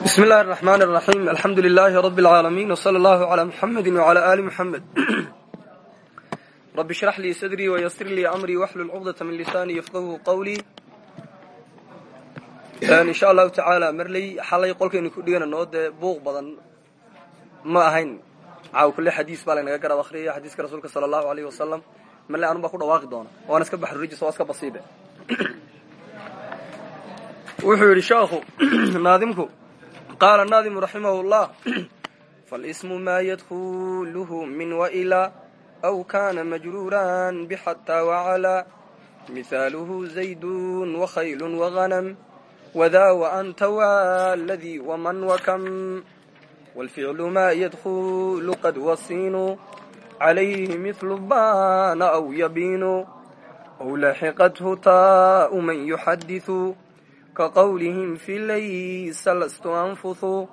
bismi اllahi الرحman الرaحيم alxamdu لlh رb العaalمين وslى اllه عlى mحamedi وعlى آli mحamed rb اshرح lii sdrي وysr lii أmrي wxlul cqdة min lisani yfqhu qwlي in sha allahu tacaala marley xalay qolkaynu ku dhiganano dee buuq badan ma ahayn caaw kule xadiis baa laynaga garab akriyaya xadiiska rasuulka salى الlahu عalيh wasalam marley anun baa ku dhawaaqi doona waana iska baxrurijis waa iska basiibe wuxuu yidhi sheekhu naadimku qaala naadimu raximah اllah faاlsmu ma ydkulh min wailaa aw kana majruuran bxataa wacalaa mihaaluhu zaydun wakhayl waغanam wda waanta wladii wman wakam wاlficlu ma ydkulu qad wasiinu عalayhi mihlu bana aw yabiinu aw laxiqathu taau man yuxadiثu kaqwlihim fi laysa lastu anfuhu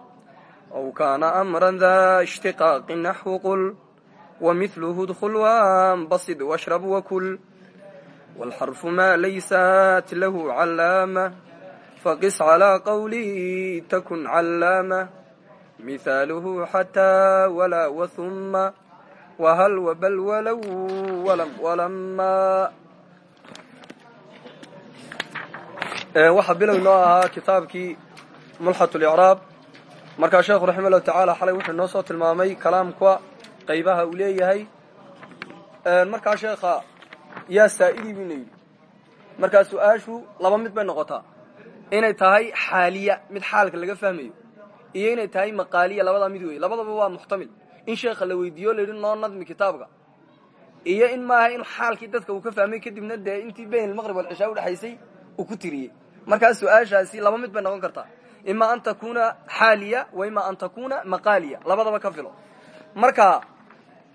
aw kaana amra da ishtiqaaqi naxwu qul wamilhu dkul wanbasid washrab wakul wاlxarfu ma laysat lahu calaama faqis calىa qawli takun calaama mihaaluhu xataa walaa wahuma whal wbal walow walama waxaa bilow noo ahaa kitaabkii mulxat licraab markaa sheekhu raxima tacaala xalay wuxuu noo soo tilmaamay kalaamka qaybaha uu leeyahay. Markaa sheekha yaa saa'idii buna yidhi. Markaa su'aashu laba mid bay noqotaa. Inay tahay xaaliya mid xaalka laga fahmayo iyo inay tahay maqaaliya labadaa mid weeye. Labadaba waa muxtamil. In sheekha la weydiiyo la yidhi noo nadmi kitaabka. Iyo in maaha in xaalkii dadka uu ka fahmay kadibna dee intii bayn almaqrib walcishaa udhexaysay uu ku tiriyey markaa su'aashaasi laba mid bay noqon kartaa. Ima an takuna xaaliya wa ima an takuna maqaaliya. Labadaba ka filo. Marka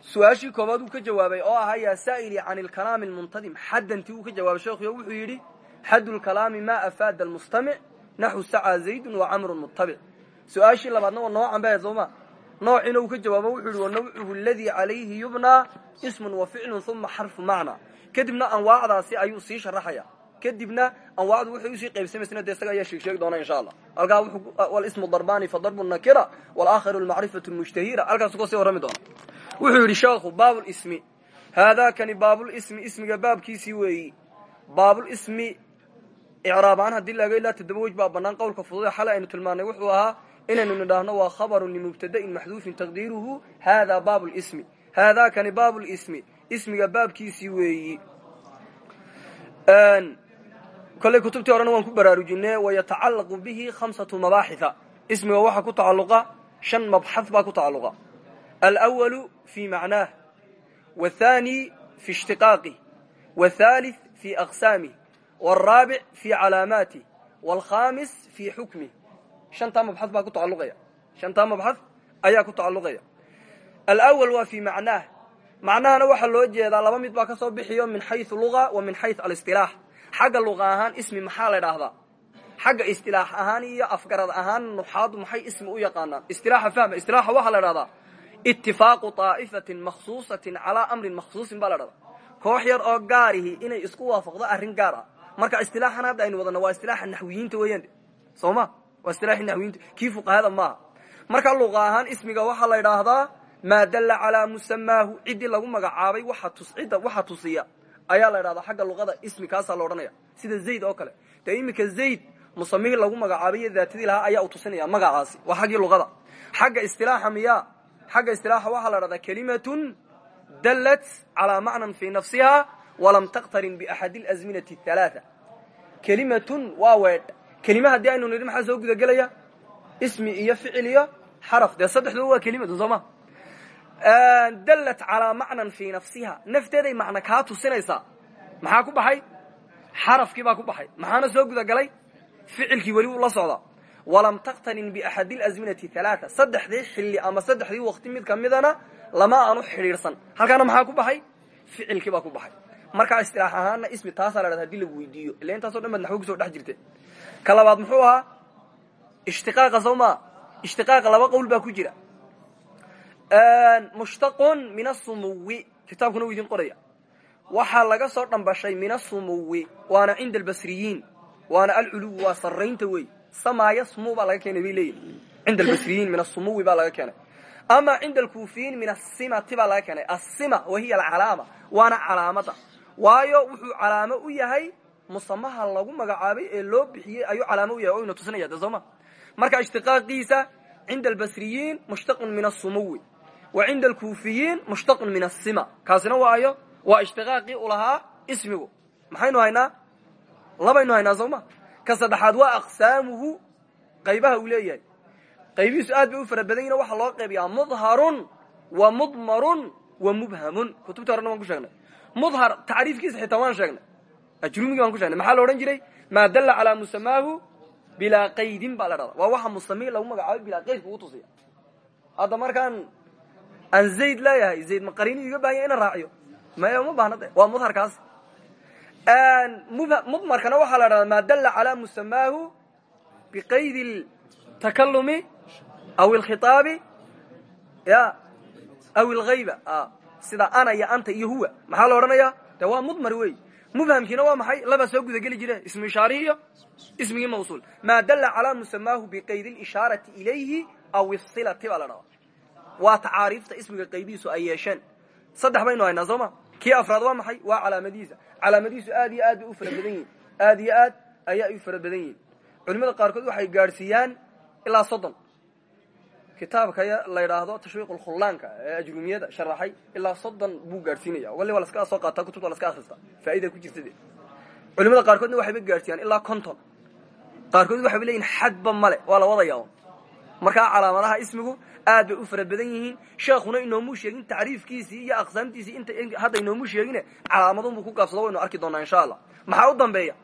su'aashii koobaad uu ka jawaabay oo ahaa yaa saa'ili can ilkalaami almuntadim. Xaddantii uu ka jawaabay sheekhuyo wuxuu yidhi xaddu lkalaami ma afaada almustamic naxu sacaa zaydun wa camrun mutabic su'aashii labaadna waa noocan ba sooma noociina uu ka jawaabo wuxuu yihi wanawcuhu aladii calayhi yubnaa ismun wa ficlun uma xarfu macna. Kadibna anwaacdaasi ayuu sii sharaxaya kadibna anwaacdu waxay u sii qaybsamaysna de isaga ayaa sheegsheegi doona insha allah. Halkaa walismu darbani fadarbu nakira walaakharu lmacrifatu mushtahira. Halkaasu ka sii warrami doona wuxuu yidhi sheekhu baablismi haadaakani baabulismi ismiga baabkiisii weeyi. Baabulismi icraabaan haddii laga ilaa toddoba wej baa banaan qowlka fudud ee xalay aynu tilmaanay wuxuu ahaa inaynu nidhaahno waa khabarun limubtada'in maxduufin taqdiiruhu hada baabu lismi haadaakani baabu lismi ismiga baabkiisii weeyi kolley kutubtii horena waan ku baraarujine wayatacallaqu bihi khamsatu mabaaxitha. Ismiga waxaa ku tacalluqa shan mabxad baa ku tacalluqa. Alwalu fi macnaah wthaani fi ishtiqaaqi wthalith fi aqsaamih waraabic fi calaamaatih walkhaamis fi xukmih shantaa mabxad baa ku tacalluqaya. Shantaa mabxad ayaa ku tacalluqaya. Alawal waa fi macnaah. Macnahana waxaa loo jeedaa laba mid baa ka soo bixiyo min xayu luga wa min xayu alisilaax xagga luqa ahaan ismi maxaa la idhaahdaa xagga istilaax ahaan iyo afgarad ahaan nuxaadu maxay ismi u yaqaanaan? Istilaaxa fahma istilaaxa waxaa la idhahdaa itifaaqu طaa'ifatin makhsuusatin calaa amrin makhsuusin baa dhahdaa koox yar oo gaarihi inay isku waafaqdo arrin gaar ah. Marka istilaaxan hadda aynu wadana waa istilaaxa naxwiyiinta weeyaan. Soo ma? Waa istilaaxi naxwiyiinta. Kii fuqahada maaha marka luqa ahaan ismiga waxaa la idhaahdaa maa dalla calaa musamaahu ciddii lagu magacaabay cidda waxa tusiya ayaa la idhahdaa xagga luqada ismi kaasaa la odhanaya. Sida zayd oo kale. Dee iminka zayd musamihii lagu magacaabay daatadii lahaa ayaa u tusinaya magacaasi. Waa xaggii luqada. Xagga istilaaxa miya xagga istilaaxa waxaa la dhahdaa kelimatun dallat calaa macnan fii nafsiha walam taqtarin biaxadi alazminati halaaa kelimatun waa weedh. Kelima haddii aynu nidhi maxaa soo gudagelaya? Ismi iyo ficil iyo xaraf. Dee saddexduba waa kelimatun soo ma dallat calaa macnan fii nafsiha nafteeday macna kaa tusinaysaa. Maxaa ku baxay? Xarafkii baa ku baxay. Maxaana soo gudagalay? Ficilkii weli wuu la socdaa. Walam taqtarin biaxadi alazminati halaaa saddexdii xilli ama saddexdii waqti mid ka midana lama aanu xidhiidhsan. Halkaana maxaa ku baxay? Ficilkii baa ku baxay. Markaa istilaax ahaana ismi taasaa la dhahda haddii lagu weydiiyo. Ila intaaso dhan baad naxwo ku soo dhex jirte ka labaad muxuu ahaa? Ishtiqaaqa soo maa laba qowl baa ku jira mushtaqun min asumuwi kitaabkuna uu idin qoraya. Waxaa laga soo dhambashay min asumuwi waana cinda albasriyiin. Waana alculuw waa sarraynta wey sama yasmu baa laga keenay bay leeyihiin cinda albasriyiin min asumuwi baa laga keenay. Ama cinda alkuufiyiin min asimati baa laga keenay. Asima wahiya alcalaama. Waana calaamada. Waayo wuxuu calaamo u yahay musamaha lagu magacaabay ee loo bixiyey ayuu calaamo u yahay. O ina tusinaya de sooma marka ishtiqaaqiisa cinda albasriyiin mushtaqun min asumuwi wa cinda alkuufiyiin mushtaqun min asima kaasina waayo waa ishtiqaaqii u lahaa ismigu. Maxaynu haynaa? Labaynu haynaa sooma ka saddexaad waa aqsaamuhu qaybaha uu leeyahay. Qaybihiisu aad bay u fara badan yihiin waxaa loo qaybiyaa mudharun wa mudmarun wa mubhamun. Kutubta horena waan ku sheegnay. Mudhar tacriifkiisa xitaa waan sheegnay. Ajrumigii waan ku shegnay maxaa la odhan jiray? Maa dalla calaa musamaahu bilaa qaydin baa la dhahda waa waxa musami lagu magacaabay bilaa qayd kugu tusiya. Hadda markaan aan zayd leeyahay zayd ma qariini iga baahanya ina raaciyo. Maya uma baahna de waa mudharkaas. Mudmarkana waxaa la dhahdaa maa dalla calaa musamaahu biqaydi takalumi aw ilkhitaabi ya aw ilghayba. Sida ana iyo anta iyo huwa. Maxaa la odhanaya de waa mudmar wey mubhamkiina waa maxay? Labaa soo gudageli jire ismu ishaari iyo ismigii mawsuul. Maa dalla calaa musamaahu biqaydi lishaarati ilayhi aw isilati baa la dhadaa waa tacaariifta ismiga qaybihiisu ay yeesheen. Saddex baynu haynaa soo kii afraad waa maxay? Waa calaamadihiisa calaamadihiisu aad iyo aad bay u fara badan aad iyo aad ayaa u fara badan culimada qaarkood waxay gaadhsiiyaan ilaa soddon. Kitaabka la yidhaahdo tashwiiq lkhullaanka ee ajrumiyada sharaxay ilaa soddon buu gaadhsiinaya. Wali waa laska soo qaata kutubta laska akrista faaida ku jirta culimada qaarkoodna waxayba gaadhsiiyaan ilaa conton qaarkood waxayba leeyihiin xadba male waa la wadaya markaa calaamadaha ismigu aad bay u fara badan yihiin. Sheekhuna inoomuu sheegin tacriifkiisii iyo aqsaamtiisii inta hadda inoomuu sheegine calaamadunbuu ku gaabsado waynu arki doonaa insha allah. Maxaa u dambeeya?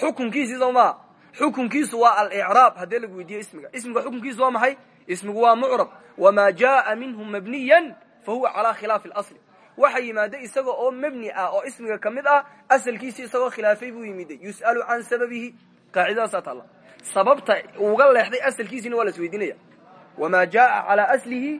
Xukunkiisii soo maa xukunkiisu waa alicraab haddii lagu weydiiyo ismiga. Ismiga xukunkiisu waa maxay? Ismigu waa mucrab. Wamaa jaaa minhu mabniyan fa huwa calaa khilaafi اlasli waxa yimaada isaga oo mebni ah oo ismiga ka mid ah asalkiisi isagoo khilaafay buu yimiday yus'alu can sababihi. Qaacidadaasaa taalla. Sababta uga leexday asalkiisina waa las weydiinaya wamaa jaaa calaa aslihi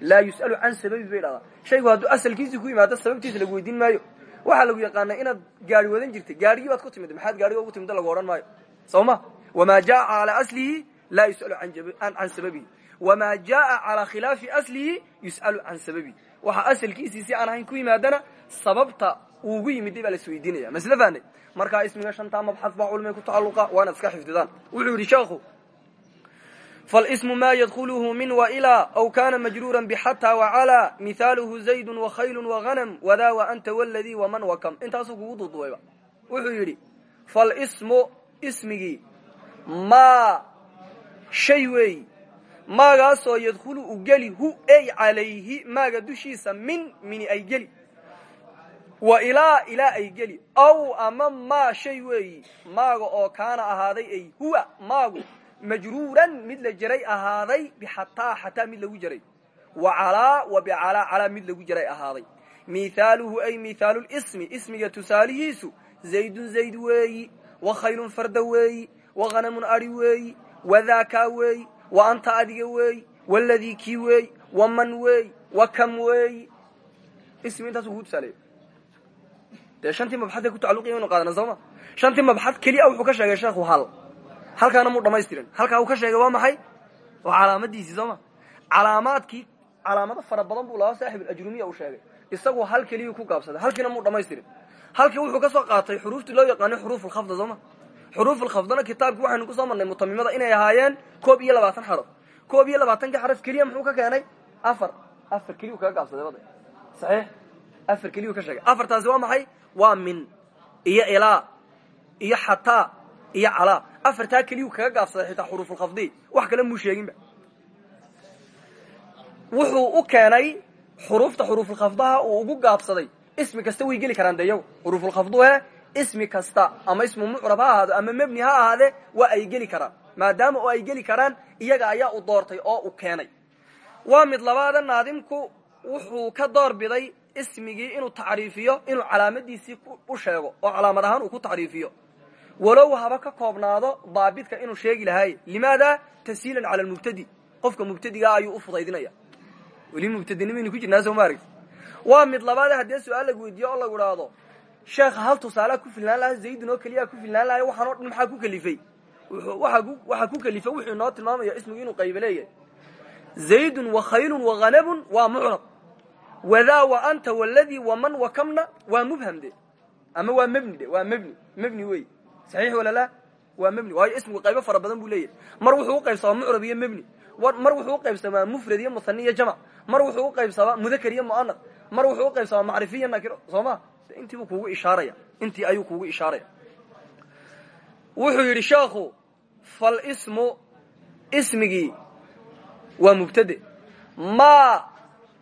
laa yus'alu can sababihi bay dhahdaa shaygu hadduu asalkiisii ku yimaado sababtiisa lagu weydiin maayo waxaa lagu yaqaanaa inaad gaari wadan jirtay gaarigii baad ku timid maxaad gaariga ugu timidda lagu odhan maayo soo ma wamaa jaaa calaa aslihi laa yus'alu can sababihi wamaa jaaa calaa khilaafi aslihi yus'alu can sababihi waxa asalkiisii si aan ahayn ku yimaadana sababta uu ugu yimiday baa las weydiinaya masle fahnay markaa ismiga shantaa mabxad baa culmay ku tacalluqa waa inaad iska xifdidaan wuxuu yidhi sheekhu falismu ma yadkhuluhu min wailaa aw kana majruura bxataa wacalaa mihaaluhu zaydu wakhaylu wahanam wadaa waanta wladii waman wakam intaasuu kugu duudubayba wuxuu yidhi falismu ismigii maa shay weey maagaasoo yadkhulu u geli hu ey calayhi maaga dushiisa min mini ay geli wa ilaa ilaa ay geli aw ama maa shay weeyi maaga oo kaana ahaaday ay huwa maagu majruuran mid la jaray ahaaday bixataa xataa mid lagu jaray. Wa calaa wa bicalaa calaa mid lagu jaray ahaaday. Mihaaluhu ay mihaalu lismi ismiga tusaalihiisu zaydun zayd weeyi wa khaylun farda weeyi wa hanamun ari weeyi wadaakaa weeyi wa anta adiga weeyi waladii kii weeyi wa man weeyi wa kam weeyi ismi intaas ugu tusaaleeyo dee shantii mabxadee ku tacalluqiya inu qaadana sooma shantii mabxad keliya wuxuu ka sheegay sheekhu hal halkaana muu dhamaystirin halkaa uu ka sheegay waa maxay? Waa calaamadiisii sooma calaamaadkii calaamado fara badan buu lahaa saaxib alajrumiya uu sheegay. Isagu hal keliyuu ku gaabsaday. Halkiina muu dhamaystirin halkii wuxuu ka soo qaatay xuruuftii loo yaqaanay xuruuf ulkhafda sooma xuruuf ulkhafdana kitaabkii waxaynu ku soo marnay mutamimada inay ahaayeen koob iyo labaatan xaraf. Koob iyo labaatankii xaraf keliya muxuu ka keenay? Afar. Afar keliyuu kaga gaabsaday wada. Saxiix? Afar keliyuu ka sheegay. Afartaasi waa maxay? Waa min iyo ilaa iyo xataa iyo calaa afartaa keliyuu kaga gaabsaday xitaa xuruufulkhafdi wax kale muu sheeginba. Wuxuu u keenay xuruufta xuruufulkhafdaha uu ugu gaabsaday ismi kasta way geli karaan de iyagu xuruufulkhafduhe ismi kasta ama ismu mucrab ha ahaado ama mebni ha ahaade waa ay geli karaan. Maadaama oo ay geli karaan iyaga ayaa u doortay oo u keenay. Waa mid labaada naadimku wuxuu ka door biday ismigii inuu tacriifiyo inuu calaamadiisii u sheego oo calaamad ahaan uu ku tacriifiyo walow haba ka koobnaado daabidka inuu sheegi lahaaye limaada? Tashiilan cala lmubtadi qofka mubtadigaa ayuu u fudaydinaya. Weli mubtadinimaynu ku jirnaa soo ma aragti? Waa mid labaade haddii su'aal lagu weydiiyo oo lagu idhaahdo sheekha hal tusaalea ku filnaan laha zaydun oo keliyaa ku filnaan lahay waxaan o dhan maxaa ku kelifay waxaa ku kelifa wuxuu inoo tilmaamaya ismigu inuu qaybe leeyahay. Zaydun wa khaylun wa hanabun waa mucrab wadaa wa anta waladii waman wa kamna saxiix wala la waa mebni waayo ismigu qaybo fara badan buu leeyahay. Mar wuxuu u qaybsamaa mucrab iyo mebni mar wuxuu u qaybsamaa mufrad iyo muhani iyo jamc mar wuxuu u qaybsamaa mudakar iyo muanad mar wuxuu u qaybsamaa macrifi iyo nakiro soo ma? Intiibuu kugu ishaaraya. Intii ayuu kugu ishaaraya. Wuxuu yidhi sheekhu falsmu ismigii waa mubtade. Ma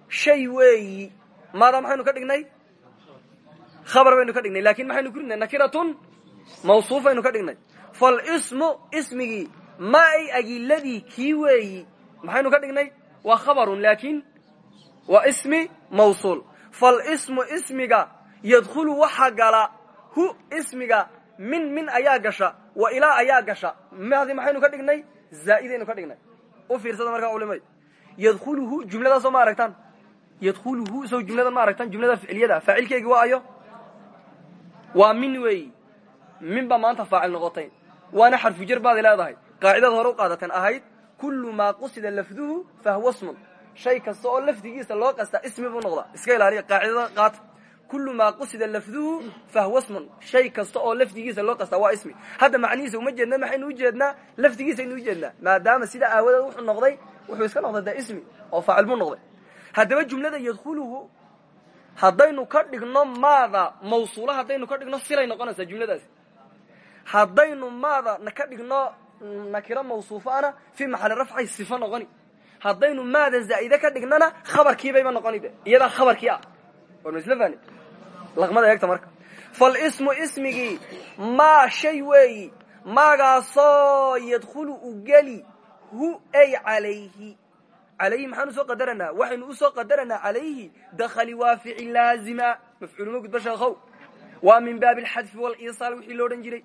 shay weeyi maada maxaynu ka dhignay? Khabar baynu ka dhignay laakiin maxaynu ku ridnay nakiratun mawsuufaynu ka dhignay. Falsmu ismigii ma ay agiladii kii weeyi. Maxaynu ka dhignay? Waa khabarun laakin waa ismi mawsuul. Falsmu ismiga yadkhulu waxa gala hu ismiga min min ayaa gasha wa ilaa ayaa gasha. Madi maxaynu ka dhignay? Zaa'idaynu ka dhignay. U fiirsada markaa culimay. Yadkhuluhu jumladaas soo ma aragtaan. Yadkhuluhu sow jumladan ma aragtaan jumlada ficiliyada faacilkeegi waa ayo. Waa min weeyi min baa maanta faacil noqotay. Waana xarfu jar baad leedahay. Qaacidada hore u qaadateen ahayd kullu maa qusida lafduhu fahuwa smun shay kasta oo lafdigiisa loo qastaa ismi buu noqdaa. Iska ilaaliya qaacidada qaata kullu maa qusida lafduhu fahuwa smun shay kasta oo lafdigiisa loo qastaa waa ismi. Hadda macnihiisa uma jeedna maxaynu ujeednaa lafdigiisaynu ujeednaa maadaama sida aawadeed wuxuu noqday wuxuu iska noqday da ismi oo faacil buu noqday. Haddaba jumlada yadkhuluhu haddaynu ka dhigno maada mawsuula haddaynu ka dhigno silay haddaynu maada ka dhigno nakiro mawsuufaana fii maxali rafcay sifo noqoni. Haddaynu maada zaa'ide ka dhignana khabarkiibayba noqoni de iyadaa khabarkii ah. Warma isla fani laqmada eegta marka. Falsmu ismigii maa shay weeyi maagaasoo yadkhulu u hu ay calayhi. Calayhi maxaan u soo qadaranaa waxaynu u soo qadaranaa calayhi dakhali waa ficil laazima mafcuuluma gudba sheekhow. Waa min baabi alxadfi waliisaal wixii lo odhan jiray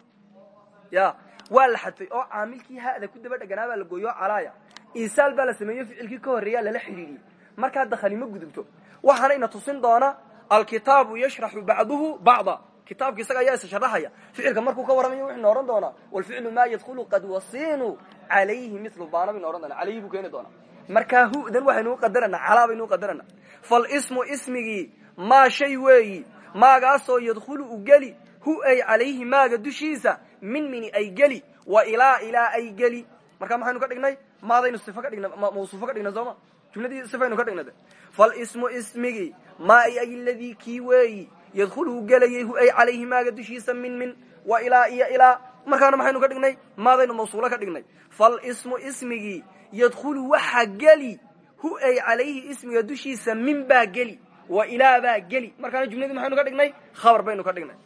ya waa la xadfay oo caamilkii hada ku daba dheganaa baa la gooyo calaaya. Isaal baa la sameeyo ficilkii ka horreeyaa lala xidhiidhiyey markaa dakhali ma gudubto. Waxaana ina tusin doona alkitaabu yashraxu bacduhu bacda. Kitaabka isaga ayaa issharaxaya ficilka markuu ka warramayo wuxuuna odhan doonaa walficlu maa yadkhulu qad wasiinu calayhi milu baana baynu odhan doona. Calayhi buu keeni doonaa markaa hudan waxaynu uqadarana calaa baynu uqadarana falsmu ismigii maa shay weeyi maagaasoo yadkhulu u geli hu ay calayhi maaga dushiisa min mini ay geli wa ilaa ilaa ay geli. Markaa maxaynu ka dhignay? Maadaynu sifo ka dhigna mawsuufo ka dhigna sooma jumladii sifaynu ka dhignay. Falsmu ismigii maa ay aladii kii weeyi yadkhulu u gelayay hu ay calayhi maaga dushiisa min min wa ilaa iyo ilaa markaana maxaynu ka dhignay? Maadaynu mawsuulo ka dhignay. Falsmu ismigii yadkhulu waxa geli hu ay calayhi ismiga dushiisa min baa geli wa ilaa baa geli. Markaana jumladii maxaynu ka dhignay? Khabar baynu ka dhignay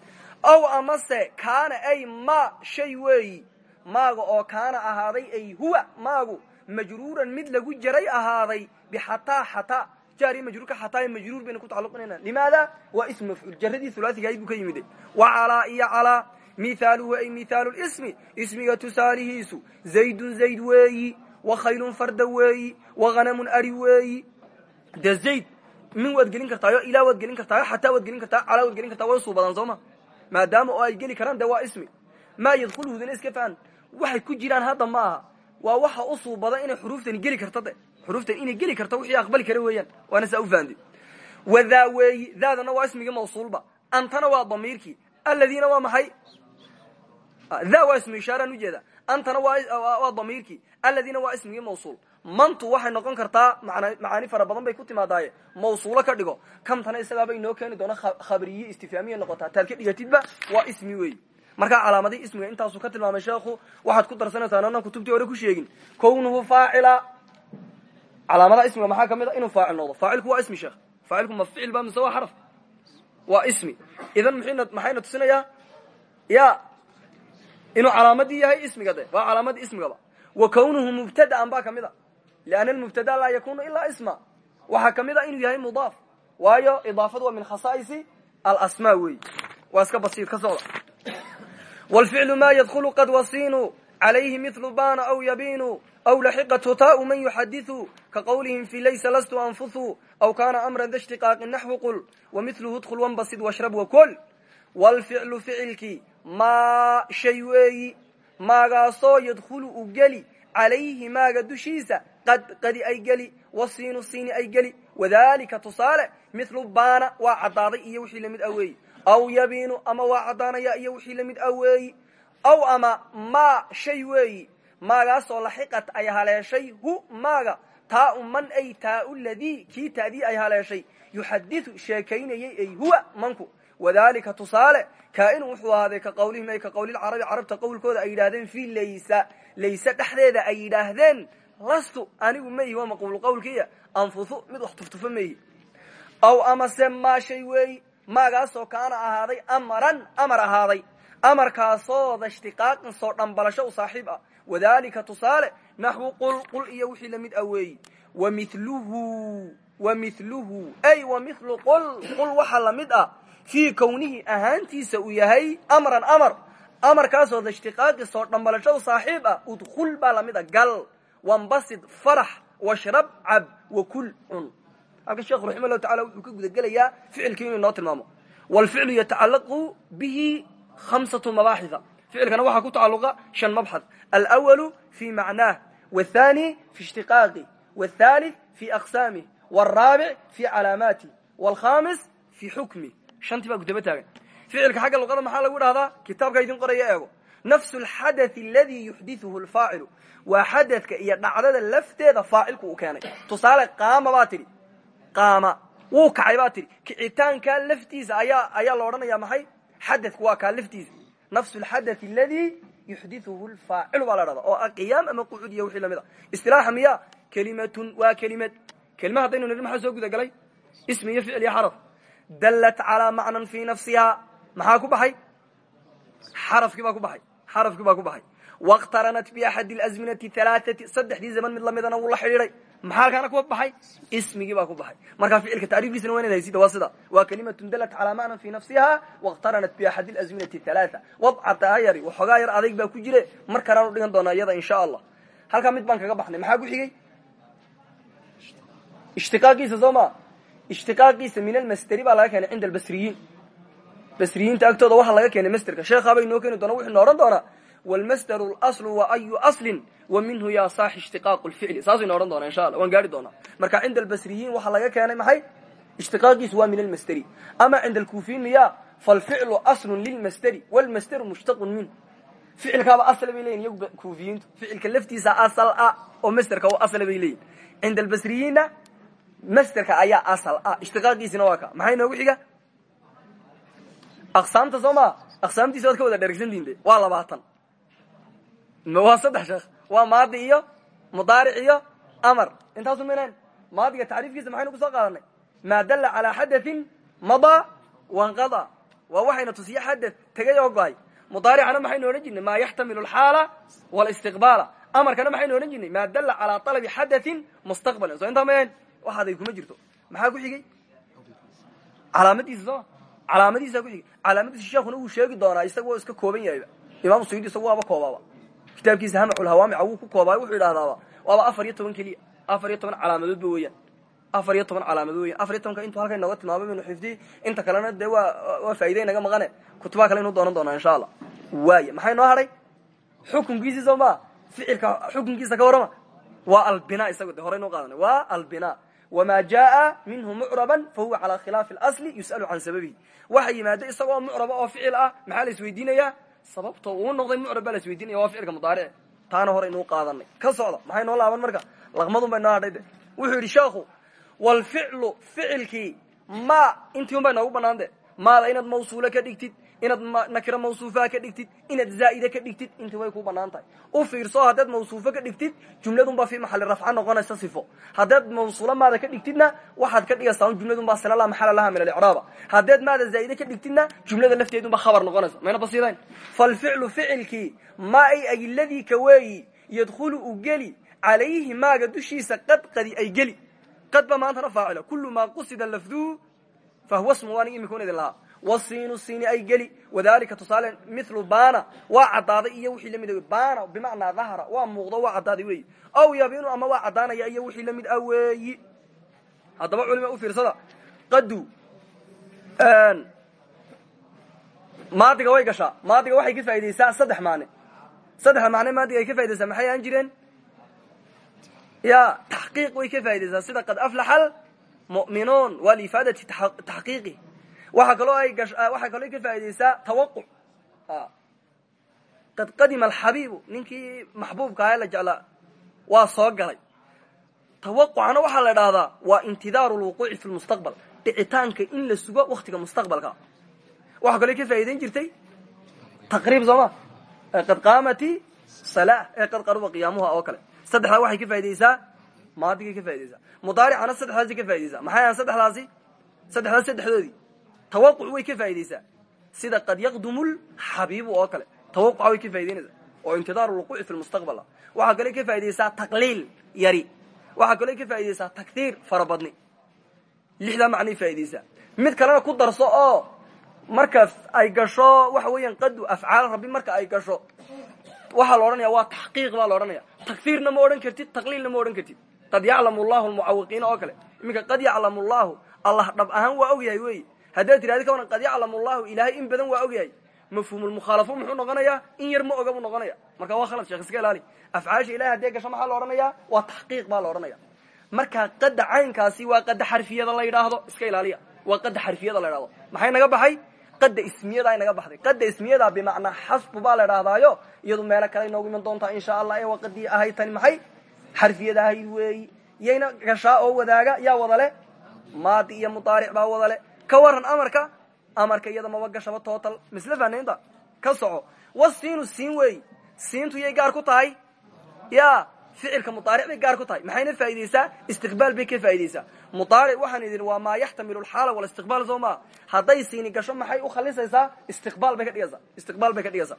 ow amase kaana ay ma shay weeyi. Maaga oo kaana ahaaday ay huwa maagu majruuran mid lagu jaray ahaaday bixataa xataa jaari majruurka xataa majruur baynu ku tacaluqinayna limaada? Waa ism mafcuul jaradii hulaasiga ayd buu ka yimid. Wa calaa iyo calaa mithaaluhu ay mithaalu lismi ismiga tusaalihiisu zaydun zayd weeyi wa khaylun farda weeyi wa hanamun ari weeyi. De zayd min waad gelin kartaayo ilaa waad gelin kartaayo xataa waad gelin kartaa calaa waad gelin kartaa way usuu badan soo ma maadaama oo ay geli karaan de waa ismi maa yadkhuluhudana iska fahan waxay ku jiraan hadda ma aha. Waa waxa usuu badan inay xuruuftani geli xuruuftan inay geli karto wixii aqbali kara weeyaan. Waana saa u fahanti wadaa weeyi daadana waa ismigii mawsuulba. Antana waa damiirkii. Aladiina waa maxay? Da waa ismu ishaaraan ujeeda antana waa damiirkii. Aladiina waa ismigii mawsuul mantu waxay noqon kartaa macaani fara badan bay ku timaadaaye. Mawsuulo ka dhigo. Kamtana isagaaba inoo keeni doona khabariye istifaamiya noqotaa. Taad dhigatidba waa ismi wey. Markaa calaamadii ismiga intaasuu ka tilmaamay sheekhu waxaad ku darsanaysaa anaan kutubtii hore ku sheegin. Kownuhu faacila. Calaamadaha ismiga maxaa ka mid a? Inuu faacil noqdo. Faacilku waa ismi sheekh. Faacilku ma ficil ba mise waa xaraf? Waa ismi. Idan mn maxayna tusinayaa ya. Inuu calaamadii yahay ismiga de. Waa calaamadii ismigaba wa kownuhu mubtadaan baa ka mid a lianna almubtada laa yakunu ilaa isma waxaa ka mid a inuu yahay mudaaf waayo idaafadu waa min khasaa'isi alasmaa wey waa iska basiid ka socda wlficlu ma ydkulu qad wasiinu calayhi milu bana aw yabinu aw laxiqatu taau man yuxadiثu ka qawlihim fi laysa lastu anfusu aw kana amra da shtiqaaqi naxwu qul wamiluhu dkul wanbasid washrab wakol wlficlu ficilkii maa shay weeyi maagaasoo yadkhulu u geli calayhi maaga dushiisa qad qadi ay geli wasiinu siini ay geli wadalika tusaale mithlu baana waa caddaaday iyo wixii la mid a weeyi aw yabiinu ama waa caddaanaya iyo wixii la mid a weeyi aw ama maa shay weeyi maagaasoo laxiqat ay haleeshay hu maaga taau man ay taau ladii kii taadii ay haleeshay yuxadiu sheekaynayey ay huwa manku wadalika tusaale kaainu wuxuu ahaaday ka qawlihim ay ka qawlilcarabi carabta qowlkooda ay yidhaahdeen fi laysa layse dhexdeeda ay yidhaahdeen lastu anigu maihi waa maquulu qawlkiya anfusu mid wax tuftufo maihi aw amase maa shay weeyi maagaasoo kaana ahaaday amaran amar ahaaday. Amarkaasoo da ishtiqaaqin soo dhambalasho u saaxiib ah. Wadalika tusaale naxwu qul qul iyo wixii la mid ah weeyi wamiluhu wa miluhu ay wa milu qul qul waxa la mid ah. Fii kownihi ahaantiisa uu yahay amran amar. Amarkaasoo da ishtiqaaqi soo dhambalashada saaxiib ah udkul baa la mid a gal wambasid farax washrab cab wakul cun halka sheekhu raxima llahu tacala wuxuu ka gudagelayaa ficilkii inuu inoo tilmaamo walficlu yatacalaqu bihi khamsatu mabaaxitha ficilkana waxaa ku tacaluqa shan mabxad alwalu fi macnaah wاthani fi ishtiqaaqi wاthalith fi aqsaamih wاraabic fi calaamaatih wاlkhamis fi xukmih shantii baa gudaba taagan ficilka xagga luqada maxaa lagu dhahdaa kitaabka idin qoraya eego nafsu lxadath aladi yuxdithuhu lfaacilu waa xadadka iyo dhacdada lafteeda faacilku uu keenay. Tusaale qaama baa tidhi. Qaama. Wuu kacay baa tidhi. Kicitaankaa laftiisa ayaa ayaa la odhanaya maxay? Xadadku waa kaa laftiisa. Nafsu lxadath aladi yuxdithuhu lfaacilu baa la dhahda oo ah qiyaam ama qucuud iyo wixii la mid a istilaaxa miya kelimatun waa kelimad kelima haddaynu nidhi maxaa soo gudagalay ismi iyo ficil iyo xaraf. Dallat calaa xarafkii baa ku baxay. Waqtaranat biaxadi alazminati halaathati saddexdii zaman mid lamidana wuu la xidhiiday maxaa halkaana ku baxay? Ismigii baa ku baxay. Markaa ficilka tacriifkiisana waa inaad haysida waa sida. Waa kalimatun dalat calaa macnan fii nafsiha waqtaranat biaxadi alazminati halaatha wadcataa yari waxoogaa yar adayg baa ku jire. Mar kaleanu dhigan doonaa iyada insha allah. Halkaa mid baan kaga baxnay. Maxaa ku xigay? Ishtiqaaqiisa soo ma? Ishtiqaaqiisa min almasteri baa laga keenay cinda albasriyiin basriyiinta agtooda waxaa laga keenay masterka sheekhaabay inoo keeni doona wuxuu ino odhan doonaa wlmasdaru laslu wa ayu aslin wa minhu yaa saaxi ishtiqaaqu lficli saasuu ino odhan doona insha allah waan gaari doonaa. Marka cinda albasriyiin waxaa laga keenay maxay? Ishtiqaaqiisu waa min almasteri ama cinda alkuufiyin miya falficlu aslun lilmasteri wlmasderu mushtaqun min. Ficilkaaba asla bay leyihin iyagu kuufiyiintu. Ficilka laftiisa asal ah oo masterka u asla bay leeyihiin cinda albasriyiinna masterka ayaa asal ah ishtiqaaqiisina waa ka. Maxaa inoogu xiga aqsaamta soo maa aqsaamtiisa waad ka wada dhergsantiin de waa labaatan. Waa saddex sheekh? Waa maadi iyo mudaaric iyo amar. Intaasu minayn maadiga tacriifkiisa maxaynu ku soo qaadanay? Maa dalla calaa xadathin madaa wanqada waa waxayna tusiye xadath tegay oo go'ay. Mudaaricana maxaynu odhan jirnay maa yaxtamilu alxaala walistiqbaala amarkana maxaynu odhan jirnay dalla calaa talabi xadathin mustaqbalin soo intaa mayn waxaaday kuma jirto. Maxaa ku xigay? Calaamadiisa calaamadiisa ku calaamadiisa sheekuna wuu sheegi doonaa isaga iska kooban yahayba imam suyudi isagu waaba koobaaba. Kitaabkiisa hamaculhawaamica wuu ku koobaayo wuxuu idhahdaaba waaba afar iyo toban keliya afar toban calaamadoodba weeyaan. Afar iyo toban calaamadood weyan afar iyo tobanka intuu halkay nooga tilmaamay baynu xifdiyey inta kalena dee waa waa faa'iday naga maqane. Kutubaha kale inuu doonan doonaa insha allah. Waaya maxay noo hadhay? Xukunkiisii soo maa ficilka xukunkiisa ka warrama. Waa albina isago de horey noo qaadanay. Waa albina wma jaa minhu mucraban fahuwa calى khilaafi اlasli yus'alu can sababihi waxa yimaada isagoo mucraba oo ficil ah maxaa la isweydiinayaa sababto uu noqday mucrab baa la isweydiinaya waa ficilka mudaaric taana hore inuu qaadanay ka socda maxay noo laaban marka laqmadun bay noo hadhay de wuxuu yidhi sheekhu wlficlu ficilkii ma intii un bay noogu banaan de maada inaad mawsuula ka dhigtid inaad nakiro mawsuufaha ka dhigtid inaad zaa'ide ka dhigtid intii way ku bannaan tahay u fiirso haddaad mawsuufo ka dhigtid jumladunbaa fii maxali rafca noqonaysa sifo. Haddaad mawsuula maada ka dhigtidna waxaad ka dhigaysaa un jumladunbaa sila la maxala laha min alicraaba. Haddaad maada zaa'ide ka dhigtidna jumlada lafteedunbaa khabar noqonaysa. Mayna basiidayn? Falficlu ficilkii ma ay ay ladii ka weeyi yadkhulu u geli calayhi maaga dushiisa qad qadi ay geli. Qad ba maantana faacila. Kulu maa qusida lafduhu fahuwa smu anig imika un wasiinu siini ay geli. Wadalika tusaale milu bana waa caddaaday iyo wixii la mid a bana bimacnaa dahara waa muuqdo waa caddaaday weyi aw yabinu ama waa caddaanaya iyo wixii la mid a weeyi. Haddaba culima u fiirsada. Qadu maadiga way gashaa. Maadiga waxay ka faa'idaysaa saddex maane. Saddexda macne maadiga ay ka faa'idaysaa maxay aan jireen? Ya taxqiiq way ka faa'idaysaa sida qad aflaxa almu'minuun waa liifaadati taxqiiqi waxaa kaloo ay waxaa kaloo ka faa'idaysaa tawaquc qad qadima alxabiibu ninkii maxbuubka aha la jeclaa waa soo galay. Tawaqucana waxaa la idhaahdaa waa intidaaru lwuquuci fi lmustaqbal dhicitaanka in la sugo waktiga mustaqbalka. Waxaa kaloo ka faa'idayn jirtay? Taqriib sooma qad qaamati sala ee qad qaruba qiyaamuha oo kale. Saddexdaa waxay ka faa'idaysaa maadigay ka faa'idaysaa mudaaricana saddexdaasay ka faa'idaysaa maxay ahaan saddexdaasi? Saddexdaas saddexdoodii tawaquc way ka faa'idaysaa sida qad yaqdumu lxabiibu oo kale tawaquca way ka faa'idaynaysaa oo intidaaru lwuquuci fi lmustaqbal waxaa kaloo ka faa'idaysaa taqliil yari waxaa kaloo ka faa'idaysaa takhiir farabadni lixdaa macnay faa'idaysaa mid ay gasho waxa weeyaan qadu afcaal rabbi marka ay gasho waxaa la odhanaya waa taxqiiq baa la odhanaya takhiirna ma odhan kartid taqliilna ma odhan kartid qad yaclamu llahu lmucawiqiina oo kale iminka qad yaclamu llahu allah dhab ahaan waa ogyahay wey haddaad tirahdi ka waran qad yaclamu llahu ilaahay in badan waa ogyahay. Mafhuumulmukhaalafo muxuu noqonayaa in yar ma oga buu noqonaya marka waa khalad sheekh iska ilaali. Afcaasha ilahay hadday gasho maxaa la odhanaya waa taxqiiq baa la odhanaya marka qadda caynkaasi waa qadda xarfiyada la yidhaahdo iska ilaaliya. Waa qadda xarfiyada la yidhahdo maxay naga baxay? Qadda ismiyada ay naga baxday. Qadda ismiyada bimacnaa xasbu baa la idhahdaayo iyadu meelo kale inoogu iman doontaa insha allah ee waa qadii tani maxay? Xarfiyada ahayd weeyi. Yayna gashaa oo wadaaga yaa wadale? Maadi iyo mudaaric baa wadale ka waran amarka amarka iyada maba gashaba total. Misle fanaynta ka soco. Wa siinu siin weeyi siintu yay gaar ku tahay? Ya ficilka mudaaric bay gaar ku tahay. Maxayna faa'idaysaa istiqbaal bay ka faa'idaysaa mudaaric waxaan idin waa maa yaxtamilu alxaala walistiqbaal soo maa hadday siini gasho maxay u khalisaysaa istiqbaal bay ka dhigaysaa. Istiqbaal bay ka dhigaysaa.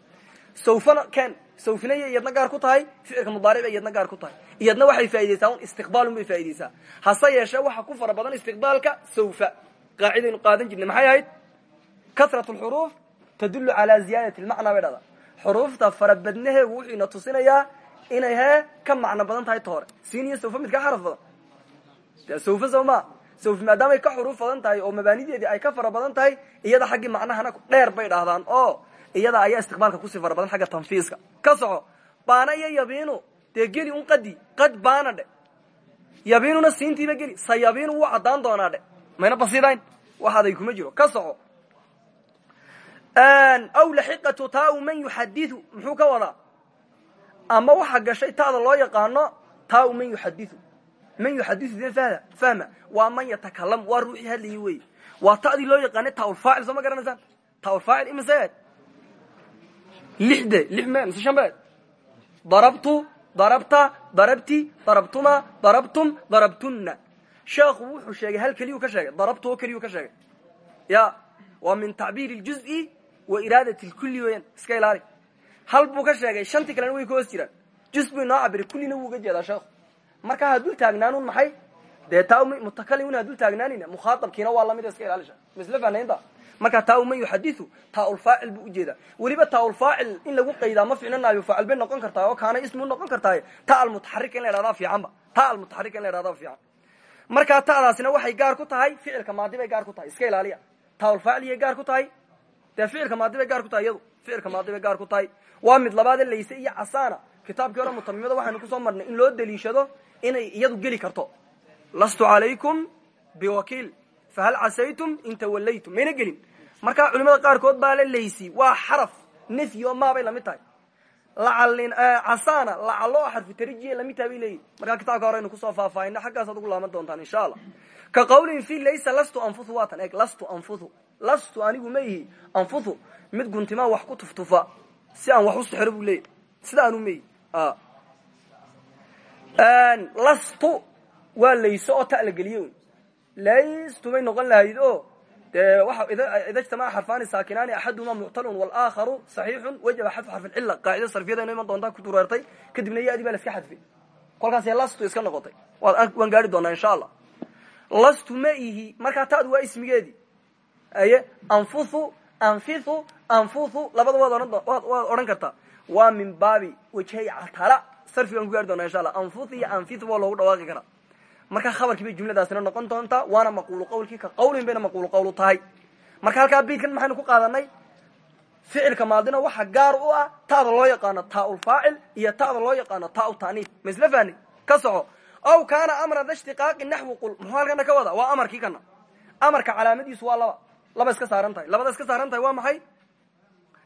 Sawfana ken sawfina iyadna gaar ku tahay? Ficilka mudaaric bay gaar ku tahay. Iyadna waxay faa'idaysaa un bay faa'idaysaa hase yeeshee waxa ku fara badan sawfa qaacidaynu qaadan jirnay. Maxay ahayd? Kasrat lxuruuf tadullu calaa ziyaadati lmacnaa bay dhahdaa. Xuruufta farabadnaheegu wuxuu ina tusinayaa inay hee ka macno badan tahay ta hore. Siin iyo sawfa mid ka xaraf badan de sawfa soo ma. Sawf maadaamay ka xuruuf badan tahay oo mabaanideedii ay ka fara badan tahay iyada xaggii macnahana dheer bay dhahdaan oo iyada ayaa istiqbaalka ku sii fara badan xagga tanfiiska. Ka soco. Baana iyo yabiinu. Dee geli un qadi. Qad mayna basidayn waxaaday kuma jiro. Ka soco. Aw laxiqatu taau man yuxadiu muxuu ka wadaa? Ama waxa gashay taada loo yaqaano taau man yuxadiu man yuxadiu de fahda fahma man yatakalam waa ruuxii hadlayi wey waa ta'dii loo yaqaanay taaulfaacil soo ma garanaysaan? Taaulfaacil imise lixde lix me mise darabtu darabta darabti darabtuma darabtum darabtunna sheekhu wuxuu sheegay hal keliyuu ka sheegay darabtu oo keliyuu ka sheegay ya waa min tacbiir اljuز'i wa iraadat اlkuli weeyaan iska ilaali hal buu ka sheegay shantii kalena way ka hoos jiraan juz buu inoo cabiray kullina wuu uga jeedaa sheekhu marka haddul taagnaanun maxay dee taa mutakalim haddul taagnaanina mukhaaabkiina waa lamid iska ilaalisha misle fanaynta marka taa man yuxadiu taaulfaacil buu ujeedaa weliba taaulfaacil in lagu qaydaa ma ficno naayo faacil bay noqon kartaa oo kaana ismu noqon kartaa ta almutaxarika in la idhahdaa fiicanba ta almutaxarika in la idhahdaa fiican markaa ta'daasina waxay gaar ku tahay ficilka maadi bay gaar ku tahay. Iska ilaaliya. Taaulfaacil iyay gaar ku tahay. Dee ficilka maadi bay gaar ku tahay iyadu. Ficilka maadi bay gaar ku tahay. Waa mid labaade layse iyo casaana kitaabkii hore mutamimada waxaynu ku soo marnay in loo deliishado inay iyadu geli karto. Lastu calaykum biwakiil. Fahal casaytum in tawallaytum? Mayna gelin. Markaa culimada qaarkood baa la laysi waa xaraf nafyi oo maabay la mid tahay casana lacalo oo xarfu tarijiya la mid tahay bay leeyihiin markaa kitabka hore aynu ku soo faahfaahina xaggaas ad ugu laaman doontaan insha allah ka qawlin fi laysa lastu anfuhu waatan eeg lastu anfuhu lastu anigu ma ihi anfuhu mid guntimaa wax ku tuftufa si aan wax u sixiro buu leeyahy sida aanu ma ihi lastu waa layso oo ta la geliye laystu bay noqon lahayd o dee waa ida ijtamaca xarfaani saakinaani axaduhuma muctalun walaakharu saxiixun wajaba xadfu xarfi lcila qaacida sarfiyada ino iman doontaa ku dureertay kadibna yaadi baa la iska xadfay kolkaasee lastu iska noqotay. Waan gaari doonaa insha allah. Lastu ma ihi markaa taadu waa ismigeedii aye anfuhu anfithu anfuthu labada waad odhan kartaa waa min baabi wajhay catala sarfigaan ku gaari doonaa insha allah. Anfuth iyo anfithu waa loogu dhawaaqi karaa markaa khabarkii bay jumladaasina noqon doontaa waana maquulu qawlkii ka qawlin bayna maquulu qawlu tahay. Marka halkaa beydkan maxaynu ku qaadanay ficilka maadina waxa gaar u ah taada loo yaqaano taaulfaacil iyo taada loo yaqaano taa taniif. Ma isla fahni ka soco. Aw kaana amra da shtiqaaqi naxwi qul. Muxuu halkana ka wada waa amarkii kana. Amarka calaamadiisu waa laba. Laba iska saaran tahay. Labada iska saaran tahay waa maxay?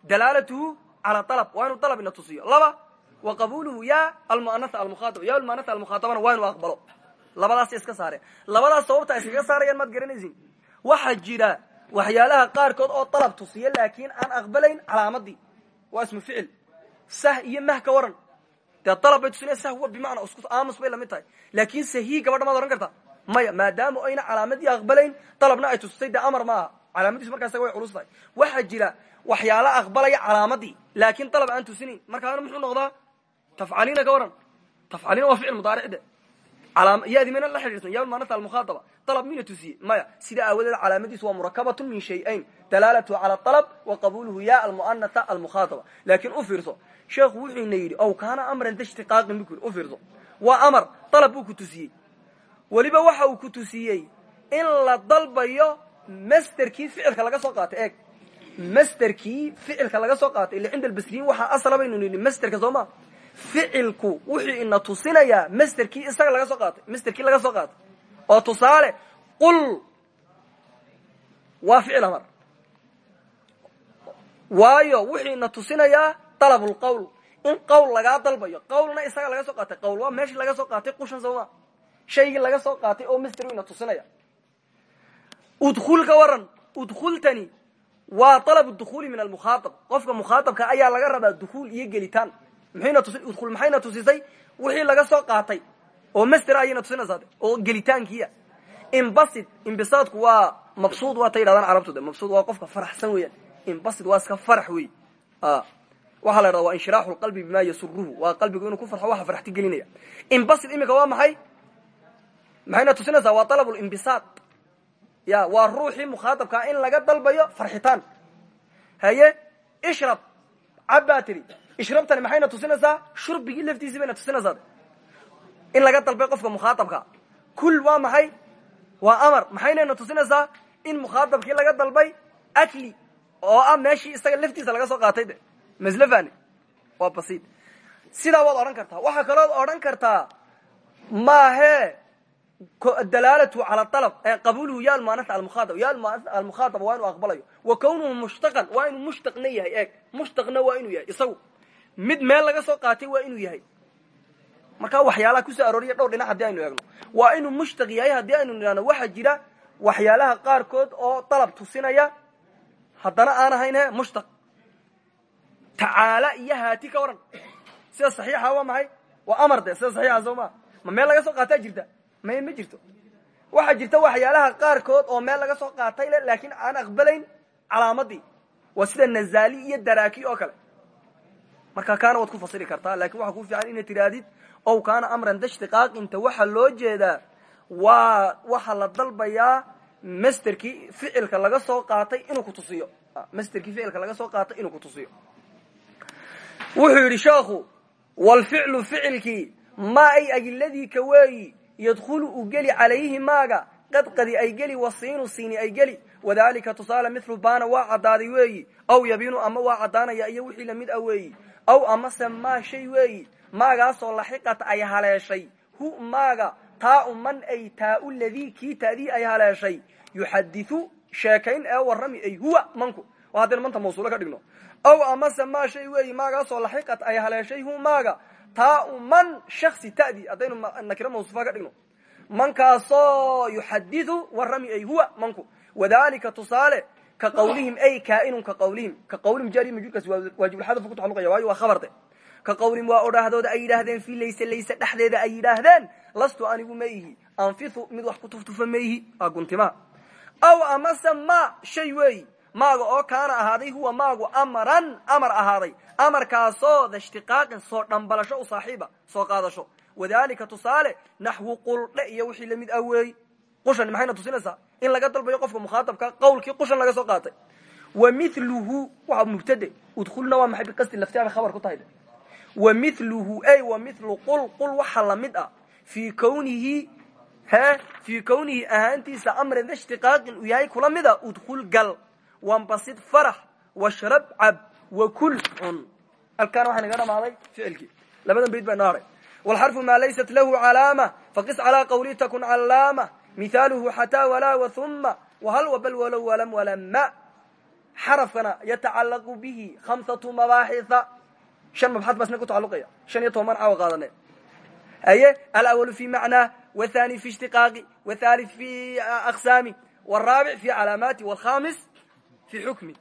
Dalaalatuhu cala alab waa inuu dalab ina tusiyo. Laba wa qabuluhu ya almuanaa almuhaab ya almuanaa almukhaaabana waa inuu aqbalo labadaas iska saareen labadaas sababta iskaga saarayaan maad garanaysin. Waxaa jira waxyaalaha qaarkood oo dalab tusiya laakiin aan aqbalayn calaamadii. Waa ismu ficil. Sah iyo mah waran. Dee dalab bay tusinaya sah wa bimacnaa isku aamus bay la mid tahay. Laakin sahi gabadha maad ohan kartaa maya maadaama ayna calaamadii aqbalayn dalabna ay tusisay amar maaha. Calaamadiisu markaa isaga way culus jira waxyaala aqbalaya calaamadii laakin dalab aan tusinayn markaana muxuu noqdaa? Tafcalina ka waran. Waa ficil mudaaricde yadi mayna la xidhiirsan ya maanata almukhaadaba dalab mina tusiye maya sida aawadeed calaamadiisu waa murakabatun min shay-ayn. Dalaalatu cala alab wa qabuluhu ya almuanata almukhaadaba laakin u fiirso sheekhu wuxuuna yidhi ow kaana amran dashtiqaaqin bu ku u fiirso. Waa amar dalab ku tusiyey. Weliba waxa uu ku tusiyey in la dalbayo masterkii ficilka laga soo qaatay eeg. Masterkii ficilka laga soo qaatay illa cinda albasriyin waxaa asla baynu nidhi masterka soo ma ficilku wuxuu ina tusinayaa masterkii isaga laga soo qaatay masterkii laga soo qaatay. Oo tusaale qul waa ficil amar. Waayo wuxuu ina tusinayaa dalab lqowl in qowl lagaa dalbayo qowlna isaga laga soo qaatay qowl waa meeshii laga soo qaatay qushan sooma shaygii laga soo qaatay oo master ina tusinaya. Udkul ka waran udkultani waa dalab dukuuli min almukhaaab qofka mukhaaabka ayaa laga rabaa dukuul iyo gelitaan udkul maxayna tusisay wixii laga soo qaatay oo master ayayna tusinaysaa oo gelitaankiia imbasid imbisaadku waa mabsuud waa ta yidhahdaan carabtu de mabsuud waa qofka faraxsan weeyaan. Imbasid waa iska farax wey waxaa la yidhahda waa inshiraaxu lqalbi bima yasuruhu waa qalbigu inuu ku farxo waxa farxti gelinaya. Imbasid imika waa maxay? Maxayna tusinaysaa waa dalab limbisaad ya waa ruuxii mukhaatabkaa in laga dalbayo farxitaan. Haye ishrab cabbaa tiri ishrabtani maxayna tusinaysaa? Shurbigii laftiisii bayna tusinaysaa. In laga dalbay qofka mukhaatabka. Kul waa maxay? Waa amar. Maxaynayna tusinaysaa? In mukhaatabkii laga dalbay akli oo ah meeshii isaga laftiisa laga soo qaatay de. Maslafani. Waa basiid. Sidaa waad odhan kartaa. Waxaa kalood odhan kartaa maahe dalaalatu cala alab ee qabuluhu ya almuanata almukhaaab ya almukhaaaba waa inuu aqbalayo. Wa kawnuhu mushtaqan. Waa inuu mushtaqna yahay eeg. Mushtaqna waa inuu yahay isagu mid meel laga soo qaatay waa inuu yahay. Markaa waxyaalaha ku soo arooriya dhowr dhinac haddii aynu eegno. Waa inuu mushtaq yahay haddii aynu nidhahno waxaa jira waxyaalaha qaarkood oo dalab tusinaya. Haddana aan ahayn he mushtaq. Tacaala iyo haati ka waran. Sida saxiixa waa maxay? Waa amar de sida saxiixa soo ma? Meel laga soo qaataa jirta? May ma jirto? Waxaa jirta waxyaalaha qaarkood oo meel laga soo qaatay laakiin aan aqbalayn calaamadii. Waa sida nazali iyo daraki oo kale marka kaana waad ku fasiri kartaa laakiin waxaa ku fiican inay tidhaahdid ow kaana amran dashtiqaaqinta waxaa loo jeedaa waa waxaa la dalbayaa masterkii ficilka laga soo qaatay inuu kutusiyo masterkii ficilka laga soo qaatay inuu kutusiyo wuxuu yidhi sheekhu walficlu ficilkii ma ay agiladii ka weeyi yadkhulu u geli calayhi maaga qadqadi ay geli wasiinu siini ay geli wadalika tusaale mithlu baana waa caddaaday weeyi aw yabiinu ama waa caddaanaya iyo wixii la mid ah weeyi aw amase maa shay weeyi maagaasoo laxiqat ay haleeshay. Hu maaga taau man ay taau ladii kii taadii ay haleeshay. Yuxadiu sheekayn ee warrami ay huwa manku. Waa manta mawsuulo ka dhigno. Aw amase maa shay weeyi maagaasoo laxiqat ay haleeshay hu maaga. Taau man shaksi tadi haddaynu nakiro mawsuufa ka dhigno. Mankaasoo yuxadiu warrami ay huwa manku. Wadalika tusaale ka qawlihim ay kaainun ka qawlihim ka qawlihim jari majurkaas waajibulxadaf ku taxalluqaya waayo waa khabarde ka qawlihim waa odhaahdooda ay yidhaahdeen fi layse layse dhexdeeda ay yidhaahdeen lastu anigu ma ihi mid wax ku tuftufa ma ihi aw amase ma shay weeyi maaga oo kaana ahaaday huwa maagu amran amar ahaaday. Amarkaasoo da ishtiqaaqin soo dhambalasho u saaxiiba soo qaadasho. Wadalika tusaale naxwu quldhe iyo wixii la mid ah weey qushani maxayna tusinaysaa in laga dalbayo qofka mukhaatabka qawlkii qushan laga soo qaatay. Wa miluhu waa mubtade udkulna waa maxay biqasdi laftiaba khabar ku tahay? Wa miluhu ay wa milu qul qul waxa la mid ah. Fii kawnihi he fii kawnihi ahaantiisa amran ishtiqaaqin uu yahay kula mid a udkul gal. Wanbasid farax washrab cab wakulcun halkaana waxaa naga dhamaaday ficilkii. Labadan bayd baa inoo haray. Wlxarfu maa laysat lahu calaama faqis calaa qawli takun callaama mihaaluhu xataa walaa wahuma wahal wabal walow walam walama xarafkana yatacalaqu bihi khamsatu mabaaxitha shan mabxad baa isna ku tacaluqaya shan iyo toban caawa qaadane haye alawalu fi macnaah wthani fi ishtiqaaqi wthalith fi aqsaami wraabic fi calaamaati wlkhamis fi xukmi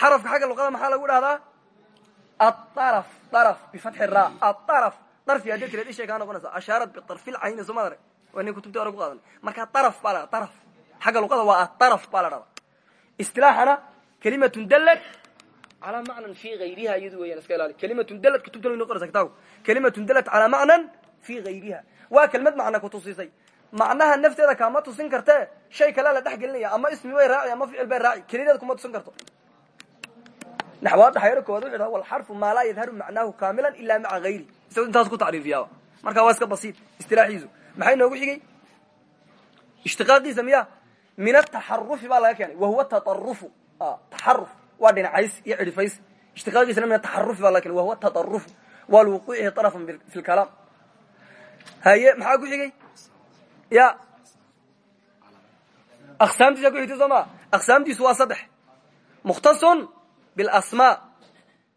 xarafka xagga luqada maxaa lagu dhahdaa? Aaraf araf bifatxi ra. Aaraf darfi hadday tireed ishay kaa noqonaysa ashaarat biarfilcayni soo madare waa nin kutubtii hore ku qaadan. Marka araf baa la araf xagga luqada waa aaraf baa la dhahdaa istilaaxana kalimatun dalad calaa macnan fi hayriha iyadu weyan iska ilaali. Kalimatun dalad kutubtan way noqonaysa kitaabku kalimatun dalad calaa macnan fi hayriha waa kelmad macna kutusisay macnaha nafteeda kaama tusin kartee shay kale la dhex gelinaya ama ismi bay raaci ama ficil bay raaci kelideed kuma tusin karto. Naxwaada xayro koowaad wuxu dhaha walxarfu maa laa yadharu macnaahu kaamilan ila maca hayri isago intaas ku tacriifiyaaba marka waa iska basiid istilaaxiisu maxay noogu xigay? Ishtiqaaqiisa miya min ataxarufi baa laga keenay. Wahuwa taarufu taxaruf waa dhinacays iyo cidhifays ishtiqaaqiisana min ataxarufi baa laga kenay wahuwa taarufu waa liwuquucihi arafan fi lkalaam haye maxaa ku xigay? Ya. Aqsaamtiisa ku xigtay soo maa aqsaamtiisu waa saddex. Mukhtasun bilasmaa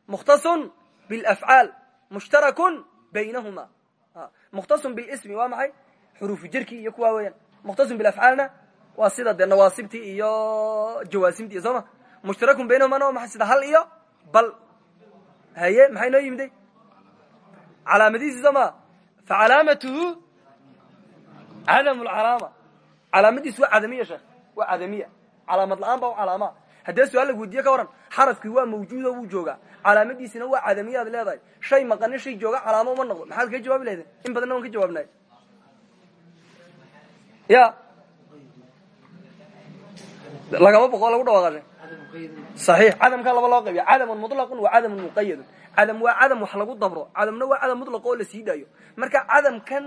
mukhtasun bilafcaal mushtarakun baynahuma. Mukhtasun bilismi waa maxay xuruufu jerkii iyo kuwaa weeyaan mukhtasun bilafcaalna waa sida dee nawaasibtii iyo jawaasimtii soo ma? Mushtarakun baynahumana maxay sida hal iyo bal. Haye maxay noo yimiday calaamadihiisi soo ma? Fa calaamatuhu cadam lcalaama calaamadiisu waa cadamiya sheekh. Calaamad la'aan ba calaama. Haddee su'aal ka waran xarafkii waa mawjuudo wuu joogaa. Calaamadiisina waa cadamiyaad leedahay. Shay maqanin shay jooga calaamo uma noqdo. Maxaad kaga jawaabi lahaydeen in badanna waan ka jawaabnay ya. Lagama boqo lagu dhawaaqashay saxiix cadamkaa laba loo qaybiya cadamun mutlaqun wa cadamun muqayadun cadam waa cadam wax lagu dabro. Cadamna waa cadam mutlaq oo la sii daayo. Marka cadamkan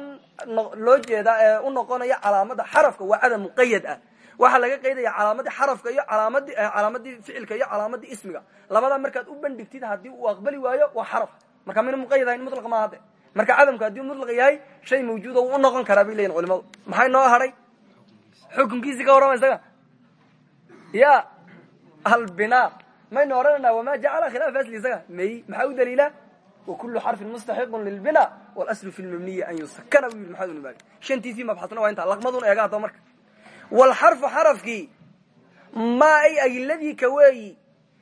loo jeedaa ee u noqonaya calaamada xarafka waa cadam muqayad ah. Waxaa laga qaydaya calaamadii xarafka iyo alaamadii calaamadii ficilka iyo calaamadii ismiga. Labadaa markaad u bandhigtid haddii uu aqbali waayo waa xaraf. Marka mina muqayad ahayn mutlaq maaha de marka cadamku haddii mutlaq yahay shay mawjuuda wuu u noqon karaa bay leyihin culimadu maxay noo hadhay xukunkiisii ka warrama isaga. Ya albina maynu odhanayna wama jacala khilaaf asli isaga? May maxaa u daliila? Wakulu xarfin mustaxiqun lilbina wاlaslu fi lmabniyi an yusakana bu yidhi maxamed malik shantiisii mabxasna waa intaa laqmadun eega hadaba marka. Wlxarfu xarafkii maa ay agiladii ka weeyi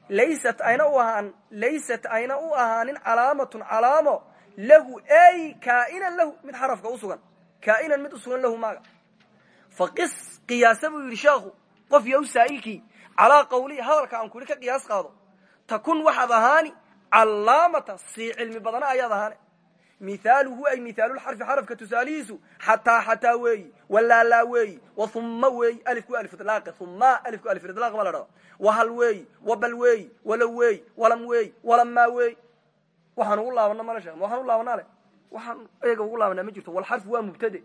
laysat ayna u ahaan laysat ayna u ahaanin calaamatun calaamo lahu ay kaa'inan lahu mid xarafka usugan kaa'inan mid usugan lahu maaga. Faqis qiyaasa buu qof yow saa'ilkii calaa qawlihi hadalka aan kuli ka qiyaas qaado takun waxaad ahaani callaamatan sii cilmi badana ayaad ahaane mihaaluhu ay mihaalulxarfi xarafka tusaalihiisu xataa xataa weeyi walaalaa weeyi wahuma weeyi alifku alifidlaaqi huma alifku alifidlaaq baa la dhada wahal weeyi wabal weeyi walow weeyi walam weeyi walammaa weeyi waxaan ugu laabana mala sheekh waxaan u laabanaa le waxaan eega ugu laabanaa ma jirto walxarfu waa mubtade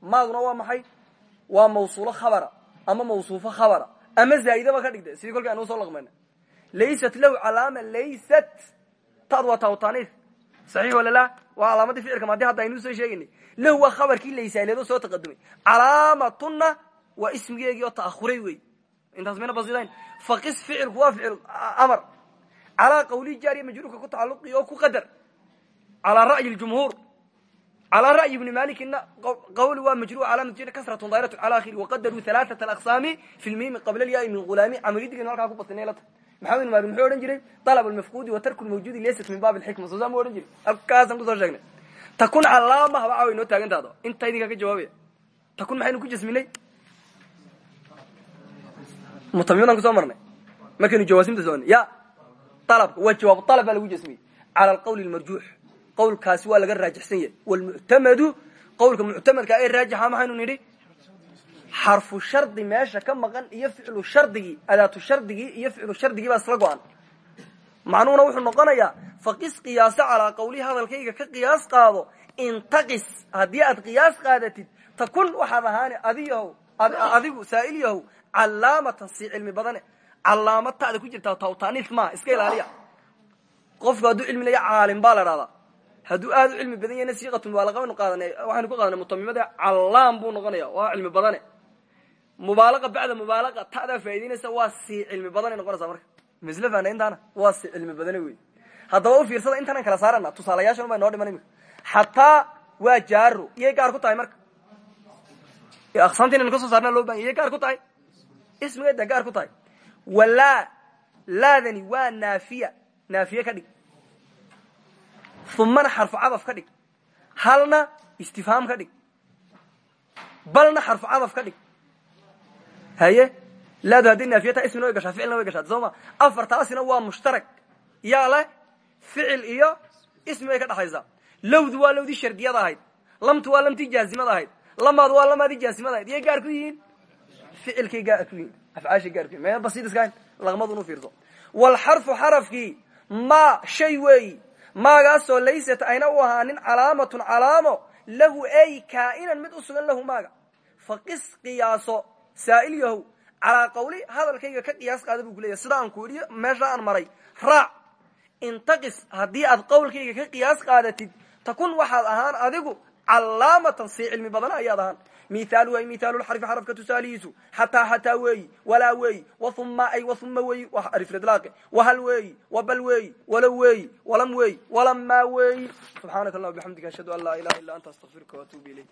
maaduna waa maxay? Waa mawsuulo khabara ama mawsuufo khabara ama zaa'idaba ka dhigde sidii kolkii aan u soo laqmayna laysat lahu calaama laysat. Tad waa tawtaniif saxiix wala la waa calaamadii ficilka maadi hadda aynuu soo sheegaynay lahu waa khabarkii laysaaneedoo soo taqadumay. Calaamatuna waa ismigeegii oo ta'ahuray wey intaas mayna basidayn faqis ficilku waa ficil amar calaa qawli jaariya majruurka ku tacaluqi oo ku qadar. Calaa ra'yi ljumhuur calaa ra'yi ibni malikina qawli waa majruur calaamat kasratun dairatu cala akhiri waqadaruu halaaثat alaqsaami fi lmiimi qabla lyaai min ghulaami camalidigin halkaa ku basinay la tahay maxamed malik muxuu odhan jiray dalab almafquudi wa tarku lmawjuudi laysat min baab alxikma soo saa mu odhan jiray. Halkaasaan ku soo sheegnay. Takun calaama haba caawa inoo taagantaado inta idinkaa ka jawaabaya. Takun maxaynu ku jasminay? Mutamimadaan ku soo marnay. Markaynu jawaasimta soonay ya waa jawaabu alab baa lagu jasmiyey cala alqawli lmarjuux qawlkaasi waa laga raajixsan yahay wlmuctamadu qawlka muctamadka ee raajixa maxaynu nidhi xarfu shardi meesha ka maqan iyo ficlu shardigii adaatu shardigii iyo ficlu shardigii baa isla go-an macnuhuna wuxuu noqonayaa faqis qiyaaso calaa qawlihi hadalkayga ka qiyaas qaado intaqis haddii aad qiyaas qaadatid takun waxaad ahaani adiyahow calaamad ta'da ku jirtaa tawtanis ma iska ilaaliya. Qofku hadduu cilmi laya caalim baa la dhahdaa hadduu aad u cilmi badan yahna siiqatu mubaalaqa baynu qaadanay waxaynu ku qaadanay mutamimada callaam buu noqonaya waa cilmi badane. Mubaalaqa bacda mubaalaqa ta'daa faa'idaynaysa waa sii cilmi badanay noqonaysaa marka. Misle faana intaana waa sii cilmi badane wey haddaba u fiirsada intaanaan kala saarana tusaalayaashan baa noo dhiman imika xataa waa jaaro iyay gaar ku tahay marka. Aqsaamta inaynu ka soo saarna loo bahanya iyay gaar ku tahay. Ismigeeda gaar ku tahay walaa laadani waa naafiya. Naafiye ka dhig. Umana xarfu cadaf ka dhig. Halna istifhaam ka dhig. Balna xarfu cadaf ka dhig. Haye laadu hadday naafiye tahay ismina way gashaa ficilna way gashaa soo ma? Afartaasina waa mushtarak. Yaa leh ficil iyo ismi bay ka dhexaysaa lowdu waa lowdii shardiyada ahayd. Lamtu waa lamtii jaazimada ahayd. Lamaadu waa lamaadii jaazimada ahayd. Iyay gaar ku yihiin ficilkay gaar ku yihiin afcaashay gaar ku yihiin me basiid iska hayn laqmadun u fiirso walxarfu xarafkii ma shay weeyi maagaasoo laysat ayna u ahaanin calaamatun calaamo lahu ay kaa'inan mid u sugan lahu maaga. Faqis qiyaaso saa'il yahow calaa qawli hadalkayga ka qiyaas qaada buu ku leeyahy sida aan ku idhi meesha aan maray raac intaqis haddii aad qawlkayga ka qiyaas qaadatid takun waxaad ahaan adigu calaamatan sii cilmi badan ayaad ahaan mithaal wey mithaalulxarfi xarafka tusaalihiisu xataa xataa weeyi walaa weeyi wauma ay wauma weeyi arifradlaaqe wahal weeyi wabal weeyi walow weeyi walam weeyi walamaa weeyi subxaanaka allah bixamdika ashhadu an laa ilaha illa anta astaqfiruka waatuubu ilayk